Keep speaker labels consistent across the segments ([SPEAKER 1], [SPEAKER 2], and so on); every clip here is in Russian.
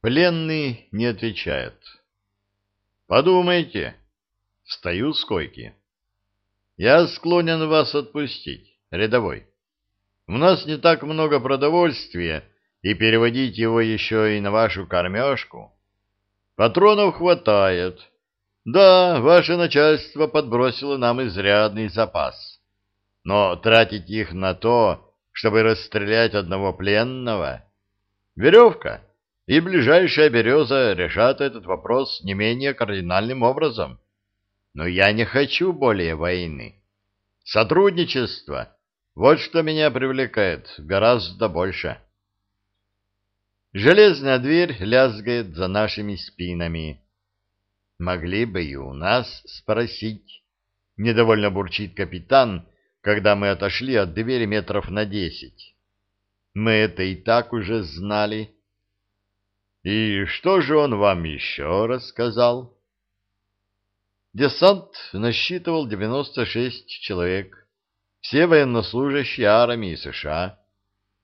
[SPEAKER 1] Пленный не отвечает. Подумайте. Встаю с койки. Я склонен вас отпустить, рядовой. У нас не так много продовольствия, и переводить его еще и на вашу кормежку. Патронов хватает. Да, ваше начальство подбросило нам изрядный запас. Но тратить их на то, чтобы расстрелять одного пленного... Веревка и ближайшая береза решат этот вопрос не менее кардинальным образом. Но я не хочу более войны. Сотрудничество — вот что меня привлекает гораздо больше. Железная дверь лязгает за нашими спинами. Могли бы и у нас спросить. Недовольно бурчит капитан, когда мы отошли от двери метров на десять. Мы это и так уже знали. И что же он вам еще рассказал? Десант насчитывал 96 человек, все военнослужащие армии США.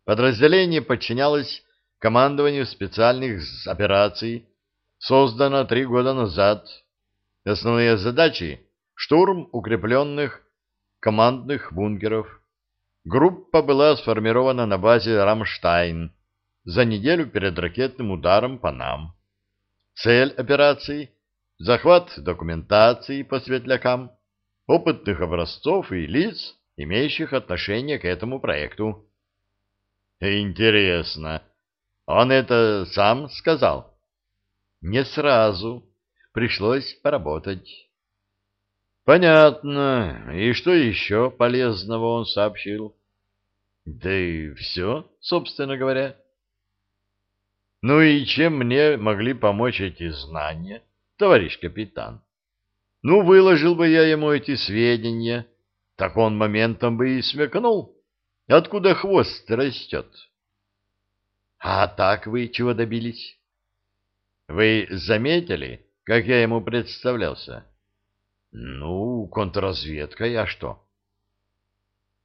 [SPEAKER 1] Подразделение подчинялось командованию специальных операций, создано три года назад. Основные задачи — штурм укрепленных командных бункеров. Группа была сформирована на базе «Рамштайн» за неделю перед ракетным ударом по нам. Цель операции — захват документации по светлякам, опытных образцов и лиц, имеющих отношение к этому проекту. Интересно, он это сам сказал? Не сразу. Пришлось поработать. Понятно. И что еще полезного он сообщил? Да и все, собственно говоря. Ну и чем мне могли помочь эти знания, товарищ капитан? Ну, выложил бы я ему эти сведения, так он моментом бы и смекнул, откуда хвост растет. А так вы чего добились? Вы заметили, как я ему представлялся? Ну, контрразведкой, а что?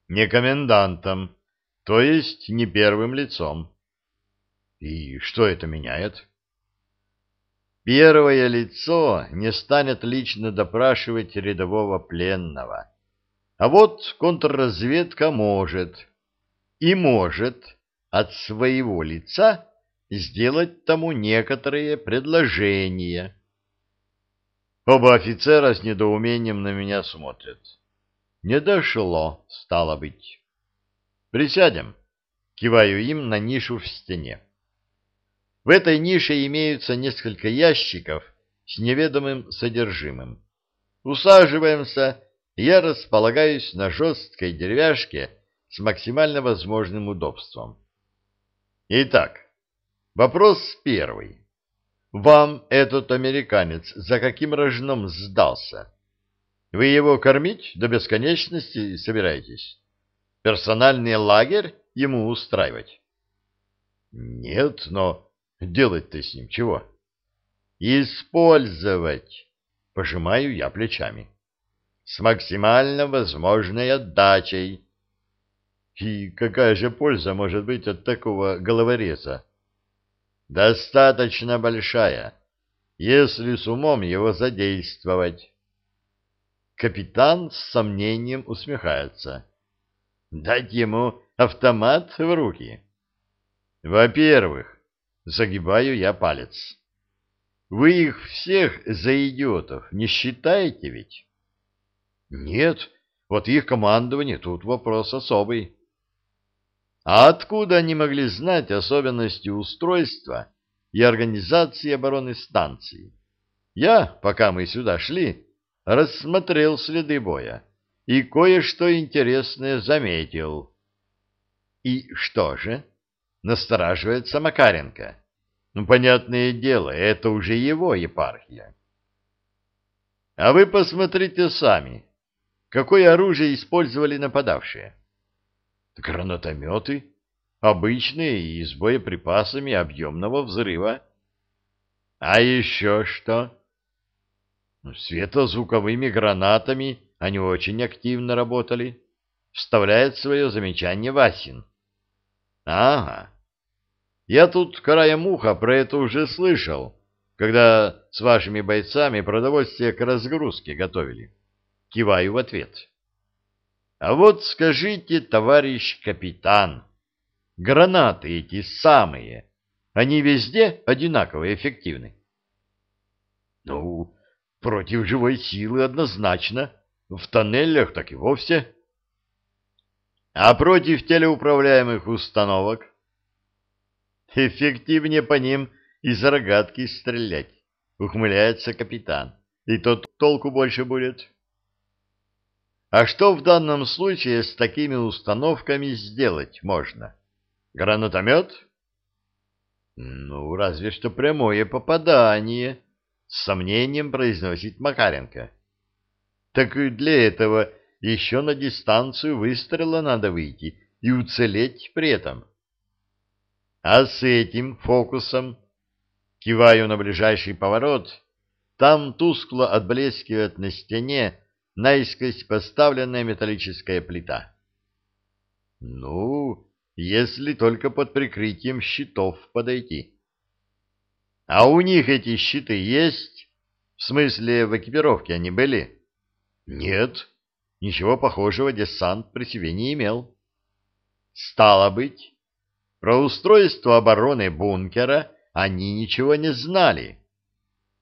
[SPEAKER 1] Не комендантом, то есть не первым лицом. И что это меняет? Первое лицо не станет лично допрашивать рядового пленного. А вот контрразведка может. И может от своего лица сделать тому некоторые предложения. Оба офицера с недоумением на меня смотрят. Не дошло, стало быть. Присядем. Киваю им на нишу в стене. В этой нише имеются несколько ящиков с неведомым содержимым. Усаживаемся, я располагаюсь на жесткой деревяшке с максимально возможным удобством. Итак, вопрос первый. Вам этот американец за каким рожном сдался? Вы его кормить до бесконечности собираетесь? Персональный лагерь ему устраивать? Нет, но делать-то с ним чего? Использовать. Пожимаю я плечами. С максимально возможной отдачей. И какая же польза может быть от такого головореза? Достаточно большая, если с умом его задействовать. Капитан с сомнением усмехается. Дать ему автомат в руки? Во-первых, загибаю я палец. Вы их всех за идиотов не считаете ведь? Нет, вот их командование тут вопрос особый. А откуда они могли знать особенности устройства и организации обороны станции? Я, пока мы сюда шли, рассмотрел следы боя и кое-что интересное заметил. И что же? Настораживается Макаренко. Ну, понятное дело, это уже его епархия. А вы посмотрите сами, какое оружие использовали нападавшие. Гранатометы, обычные и с боеприпасами объемного взрыва. А еще что? Ну, светозвуковыми гранатами они очень активно работали. Вставляет свое замечание Васин. Ага. Я тут краем уха про это уже слышал, когда с вашими бойцами продовольствие к разгрузке готовили. Киваю в ответ. А вот скажите, товарищ капитан, гранаты эти самые, они везде одинаково эффективны? Ну, против живой силы однозначно. В тоннелях так и вовсе. А против телеуправляемых установок? Эффективнее по ним из рогатки стрелять, ухмыляется капитан. И тот толку больше будет. А что в данном случае с такими установками сделать можно? Гранатомет? Ну, разве что прямое попадание, с сомнением произносит Макаренко. Так и для этого еще на дистанцию выстрела надо выйти и уцелеть при этом. А с этим фокусом, киваю на ближайший поворот, там тускло отблескивает на стене наискось поставленная металлическая плита. Ну, если только под прикрытием щитов подойти. А у них эти щиты есть? В смысле, в экипировке они были? Нет, ничего похожего десант при себе не имел. Стало быть, про устройство обороны бункера они ничего не знали,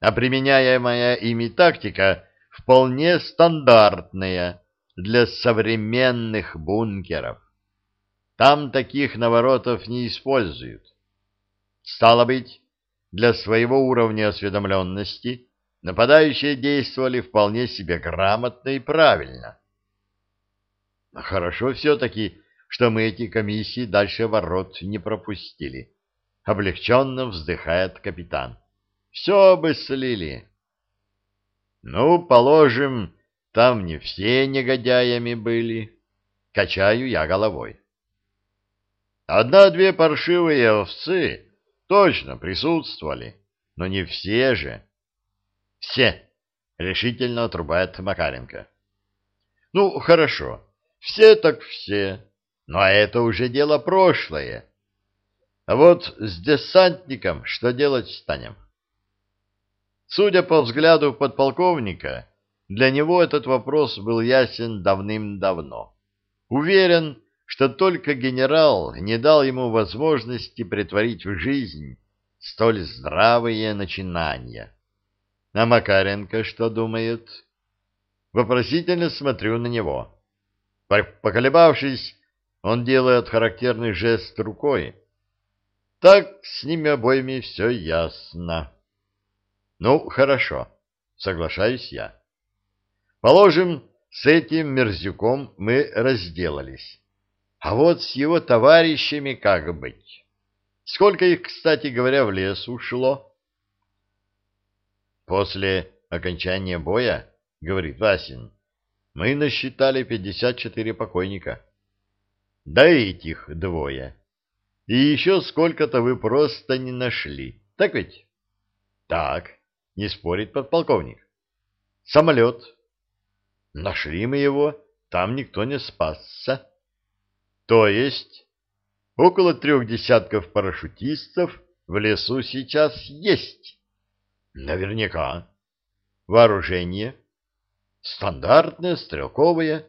[SPEAKER 1] а применяемая ими тактика вполне стандартная для современных бункеров. Там таких наворотов не используют. Стало быть, для своего уровня осведомленности нападающие действовали вполне себе грамотно и правильно. Хорошо все-таки, что мы эти комиссии дальше ворот не пропустили. Облегченно вздыхает капитан. Все бы слили. Ну, положим, там не все негодяями были. Качаю я головой. Одна-две паршивые овцы точно присутствовали, но не все же. Все, решительно отрубает Макаренко. Ну, хорошо, все так все, но это уже дело прошлое. А вот с десантником что делать станем? Судя по взгляду подполковника, для него этот вопрос был ясен давным-давно. Уверен, что только генерал не дал ему возможности притворить в жизнь столь здравые начинания. А Макаренко что думает? Вопросительно смотрю на него. Поколебавшись, он делает характерный жест рукой. Так с ними обоими все ясно. Ну, хорошо, соглашаюсь я. Положим, с этим мерзюком мы разделались. А вот с его товарищами как быть? Сколько их, кстати говоря, в лес ушло? После окончания боя, говорит Васин, мы насчитали 54 покойника. Да этих двое. И еще сколько-то вы просто не нашли. Так ведь? Так, не спорит подполковник. Самолет. Нашли мы его, там никто не спасся. То есть около трех десятков парашютистов в лесу сейчас есть. Наверняка. Вооружение. Стандартное, стрелковое.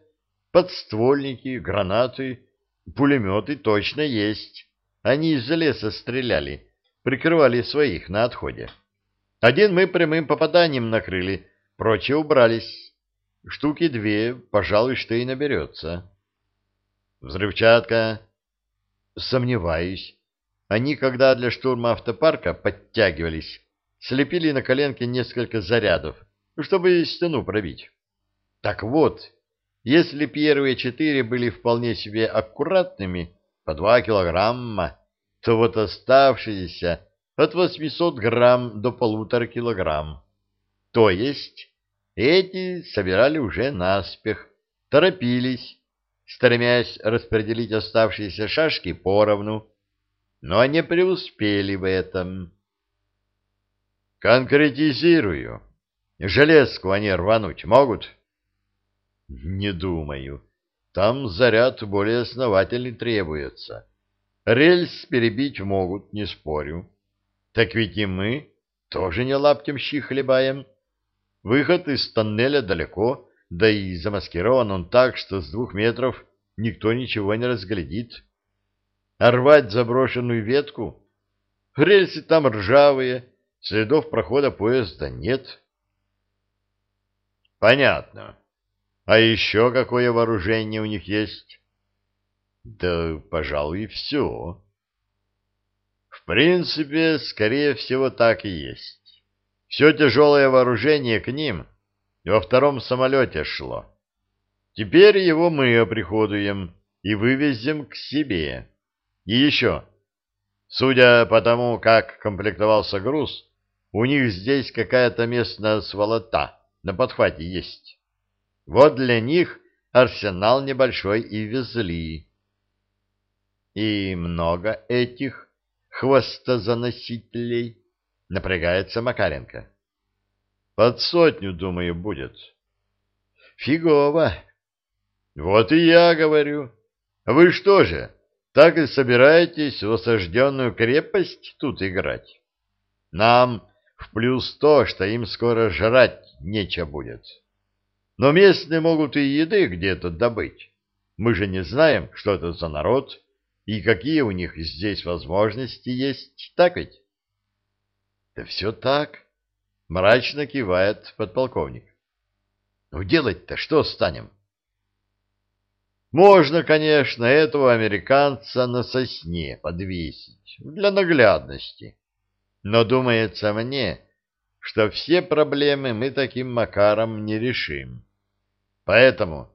[SPEAKER 1] Подствольники, гранаты, пулеметы точно есть. Они из леса стреляли, прикрывали своих на отходе. Один мы прямым попаданием накрыли, прочие убрались. Штуки две, пожалуй, что и наберется. Взрывчатка. Сомневаюсь. Они, когда для штурма автопарка подтягивались, слепили на коленке несколько зарядов, чтобы стену пробить. Так вот, если первые четыре были вполне себе аккуратными, по два килограмма, то вот оставшиеся от 800 грамм до полутора килограмм. То есть эти собирали уже наспех, торопились, стремясь распределить оставшиеся шашки поровну, но не преуспели в этом. Конкретизирую. Железку они рвануть могут? Не думаю. Там заряд более основательный требуется. Рельс перебить могут, не спорю. Так ведь и мы тоже не лаптем щи хлебаем. Выход из тоннеля далеко, да и замаскирован он так, что с двух метров никто ничего не разглядит. А рвать заброшенную ветку? Рельсы там ржавые, следов прохода поезда нет. Понятно. А еще какое вооружение у них есть? Да, пожалуй, все. В принципе, скорее всего, так и есть. Все тяжелое вооружение к ним во втором самолете шло. Теперь его мы оприходуем и вывезем к себе. И еще, судя по тому, как комплектовался груз, у них здесь какая-то местная сволота на подхвате есть. Вот для них арсенал небольшой и везли. И много этих хвостозаносителей, напрягается Макаренко. Под сотню, думаю, будет. Фигово. Вот и я говорю. Вы что же, так и собираетесь в осажденную крепость тут играть? Нам в плюс то, что им скоро жрать нечего будет. Но местные могут и еды где-то добыть. Мы же не знаем, что это за народ и какие у них здесь возможности есть, так ведь? Да все так, мрачно кивает подполковник. Ну делать-то что станем? Можно, конечно, этого американца на сосне подвесить, для наглядности. Но думается мне, что все проблемы мы таким макаром не решим. Поэтому,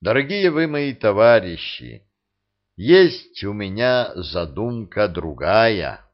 [SPEAKER 1] дорогие вы мои товарищи, есть у меня задумка другая.